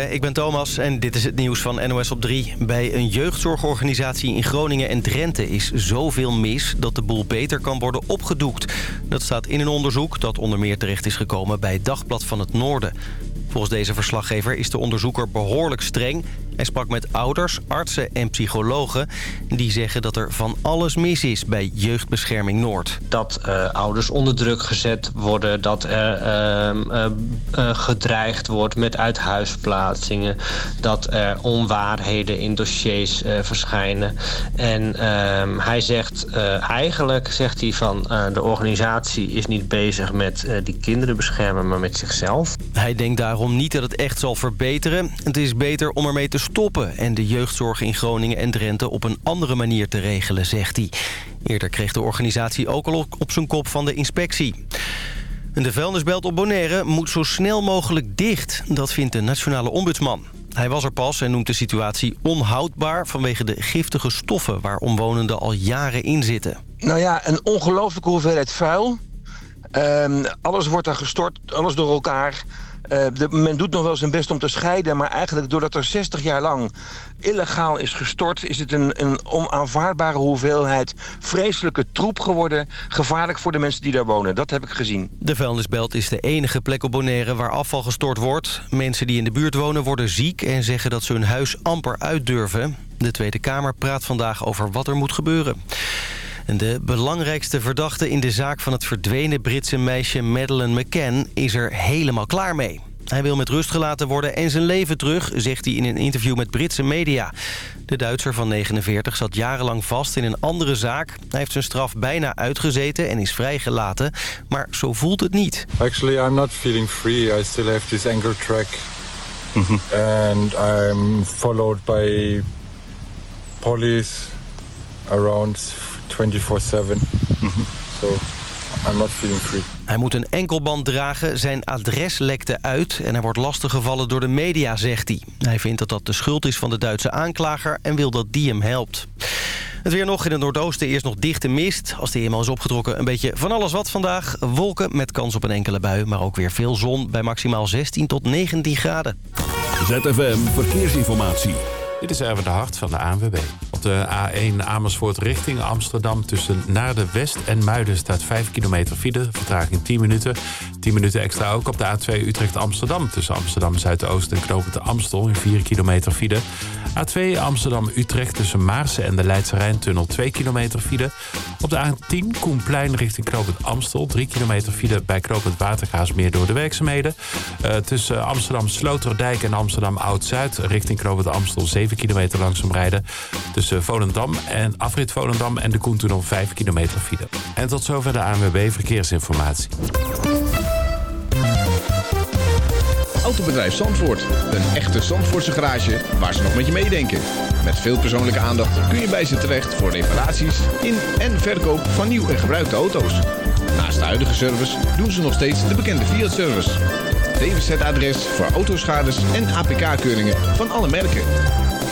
Ik ben Thomas en dit is het nieuws van NOS op 3. Bij een jeugdzorgorganisatie in Groningen en Drenthe is zoveel mis... dat de boel beter kan worden opgedoekt. Dat staat in een onderzoek dat onder meer terecht is gekomen... bij Dagblad van het Noorden. Volgens deze verslaggever is de onderzoeker behoorlijk streng. Hij sprak met ouders, artsen en psychologen. Die zeggen dat er van alles mis is bij Jeugdbescherming Noord. Dat uh, ouders onder druk gezet worden. Dat er uh, uh, gedreigd wordt met uithuisplaatsingen. Dat er onwaarheden in dossiers verschijnen. En ehm, hij zegt eigenlijk, zegt hij van... de organisatie is niet bezig met die kinderen beschermen, maar met zichzelf. Hij denkt daarom niet dat het echt zal verbeteren. Het is beter om ermee te stoppen... en de jeugdzorg in Groningen en Drenthe op een andere manier te regelen, zegt hij. Eerder kreeg de organisatie ook al op zijn kop van de inspectie. De vuilnisbelt op Bonaire moet zo snel mogelijk dicht. Dat vindt de nationale ombudsman. Hij was er pas en noemt de situatie onhoudbaar... vanwege de giftige stoffen waar omwonenden al jaren in zitten. Nou ja, een ongelooflijke hoeveelheid vuil. Um, alles wordt daar gestort, alles door elkaar... De, men doet nog wel zijn best om te scheiden... maar eigenlijk doordat er 60 jaar lang illegaal is gestort... is het een, een onaanvaardbare hoeveelheid vreselijke troep geworden... gevaarlijk voor de mensen die daar wonen. Dat heb ik gezien. De vuilnisbelt is de enige plek op Bonaire waar afval gestort wordt. Mensen die in de buurt wonen worden ziek... en zeggen dat ze hun huis amper uitdurven. De Tweede Kamer praat vandaag over wat er moet gebeuren. En de belangrijkste verdachte in de zaak van het verdwenen Britse meisje Madeleine McCann is er helemaal klaar mee. Hij wil met rust gelaten worden en zijn leven terug, zegt hij in een interview met Britse media. De Duitser van 49 zat jarenlang vast in een andere zaak. Hij heeft zijn straf bijna uitgezeten en is vrijgelaten, maar zo voelt het niet. Actually, I'm not feeling free. I still have this ankle track. And I'm followed by police around 24-7. so I'm not feeling free. Hij moet een enkelband dragen, zijn adres lekte uit... en hij wordt lastiggevallen door de media, zegt hij. Hij vindt dat dat de schuld is van de Duitse aanklager... en wil dat die hem helpt. Het weer nog in het noordoosten eerst nog dichte mist. Als die eenmaal is opgetrokken een beetje van alles wat vandaag. Wolken met kans op een enkele bui, maar ook weer veel zon... bij maximaal 16 tot 19 graden. ZFM Verkeersinformatie. Dit is even de hart van de ANWB. Op de A1 Amersfoort richting Amsterdam tussen naar de West en Muiden staat 5 kilometer file. Vertraging 10 minuten. 10 minuten extra ook op de A2 Utrecht-Amsterdam tussen Amsterdam Zuidoost en Knopend Amstel in 4 kilometer file. A2 Amsterdam-Utrecht tussen Maarsen en de Leidse Rijntunnel 2 kilometer file. Op de A10 Koenplein richting Knopend Amstel 3 kilometer file bij Knopend Watergaasmeer door de werkzaamheden. Uh, tussen Amsterdam Sloterdijk en Amsterdam Oud-Zuid richting Knopend Amstel 7 kilometer langzaam rijden. Tussen Volendam en afrit Volendam en de Koentunnel 5 kilometer file. En tot zover de ANWB Verkeersinformatie. Autobedrijf Zandvoort. Een echte Zandvoortse garage waar ze nog met je meedenken. Met veel persoonlijke aandacht kun je bij ze terecht voor reparaties in en verkoop van nieuw en gebruikte auto's. Naast de huidige service doen ze nog steeds de bekende Fiat-service. DWZ-adres voor autoschades en APK-keuringen van alle merken.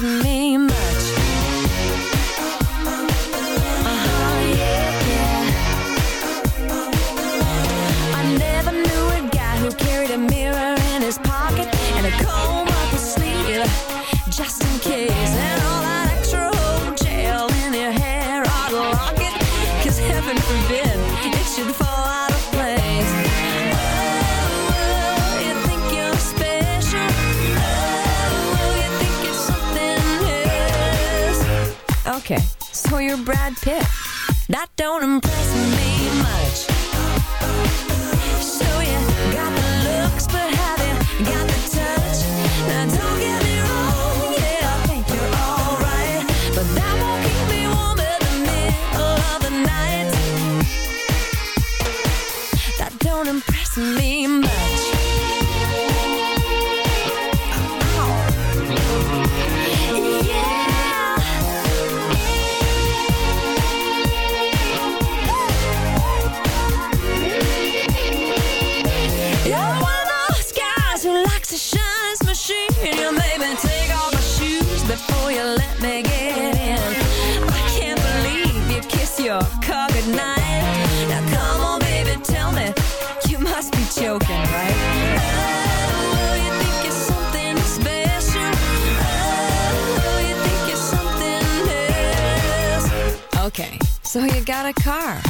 to me I don't A car.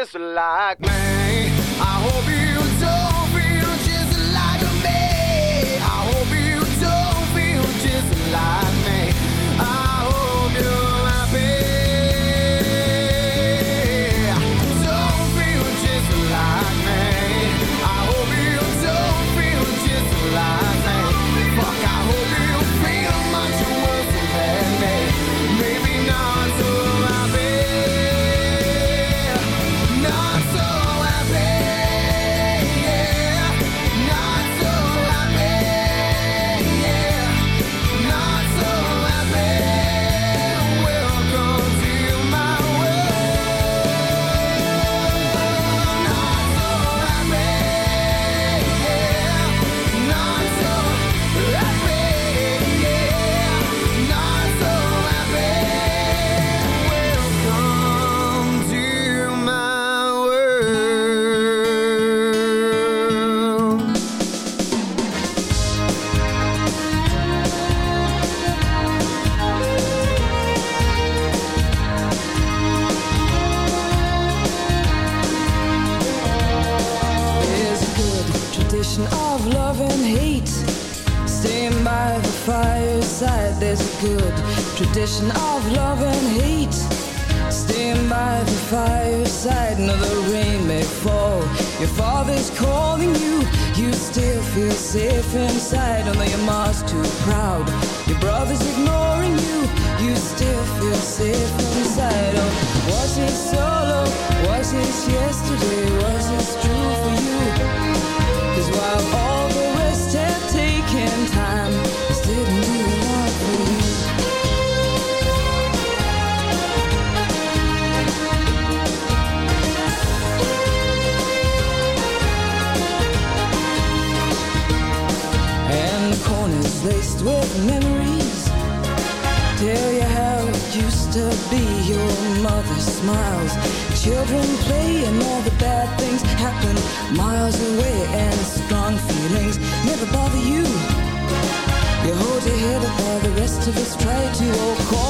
just like me. hear while the rest of us. Try to all call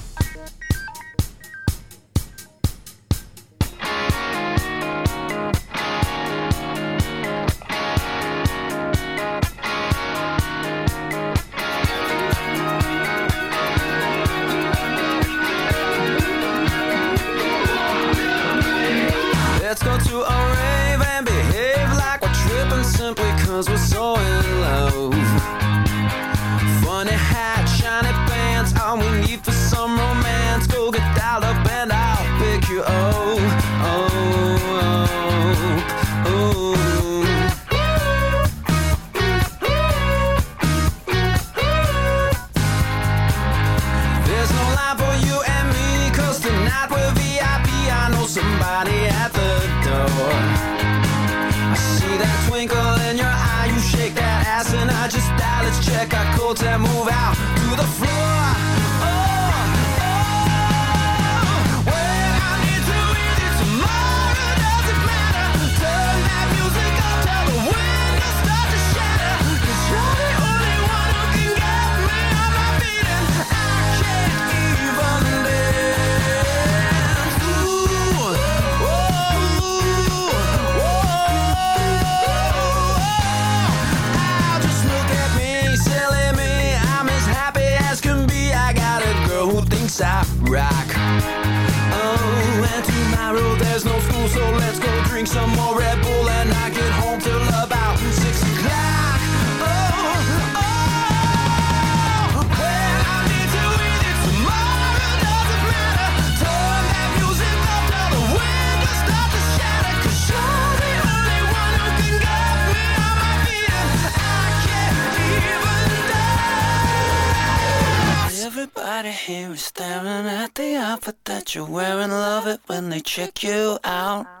some more Red Bull and I get home till about six o'clock. Oh, oh, oh. I need tomorrow, doesn't matter. Turn that music up till the windows start to you're the only one who can get me on my feet and I can't even dance. Everybody here is staring at the outfit that you're wearing. Love it when they check you out.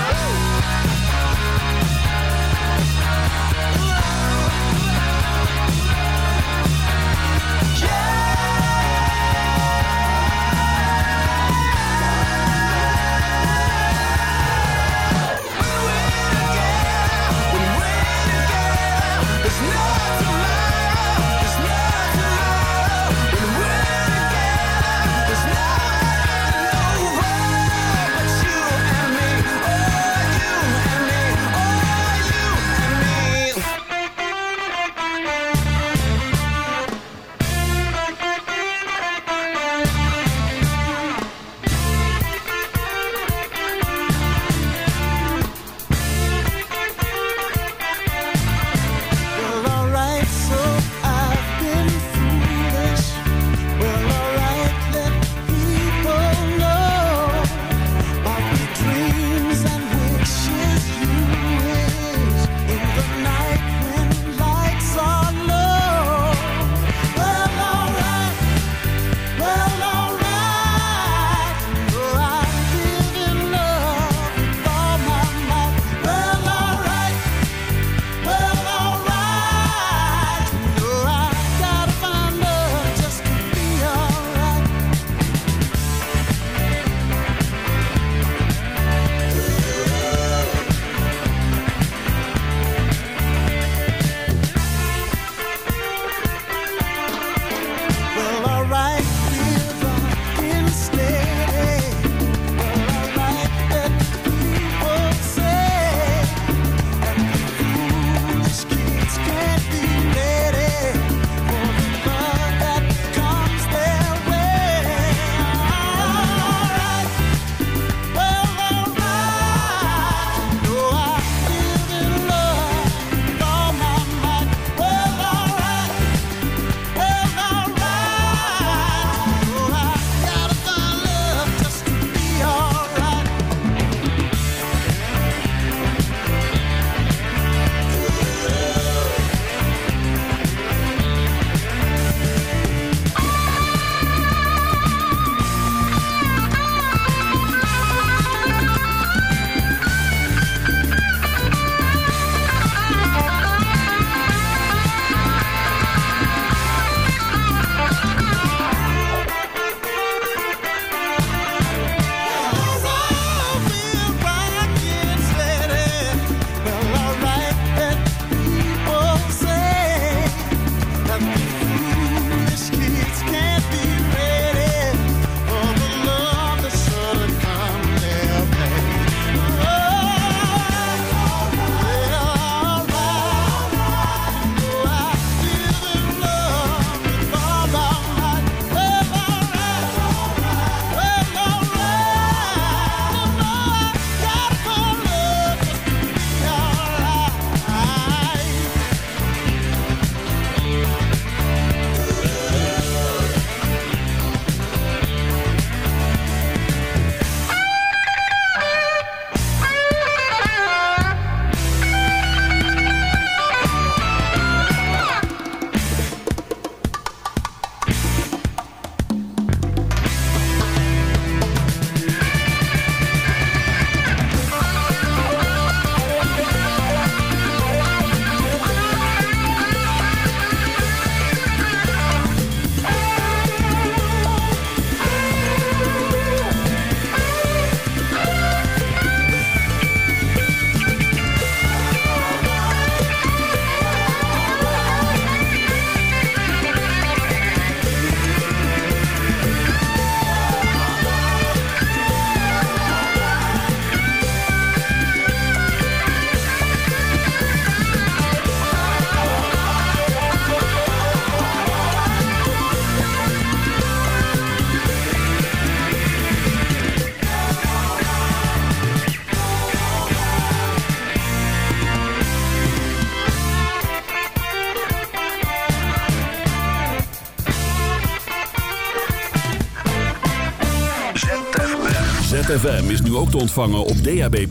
ook te ontvangen op DAB+.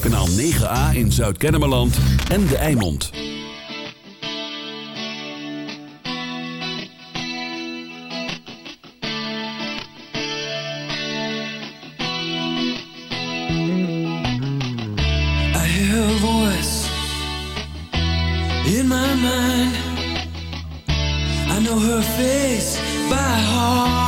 Kanaal 9A in Zuid-Kennemerland en De Eimond. I in my know her face by heart.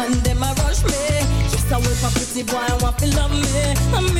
man, them a rush me. just I wait for pretty boy, I want to love me. I'm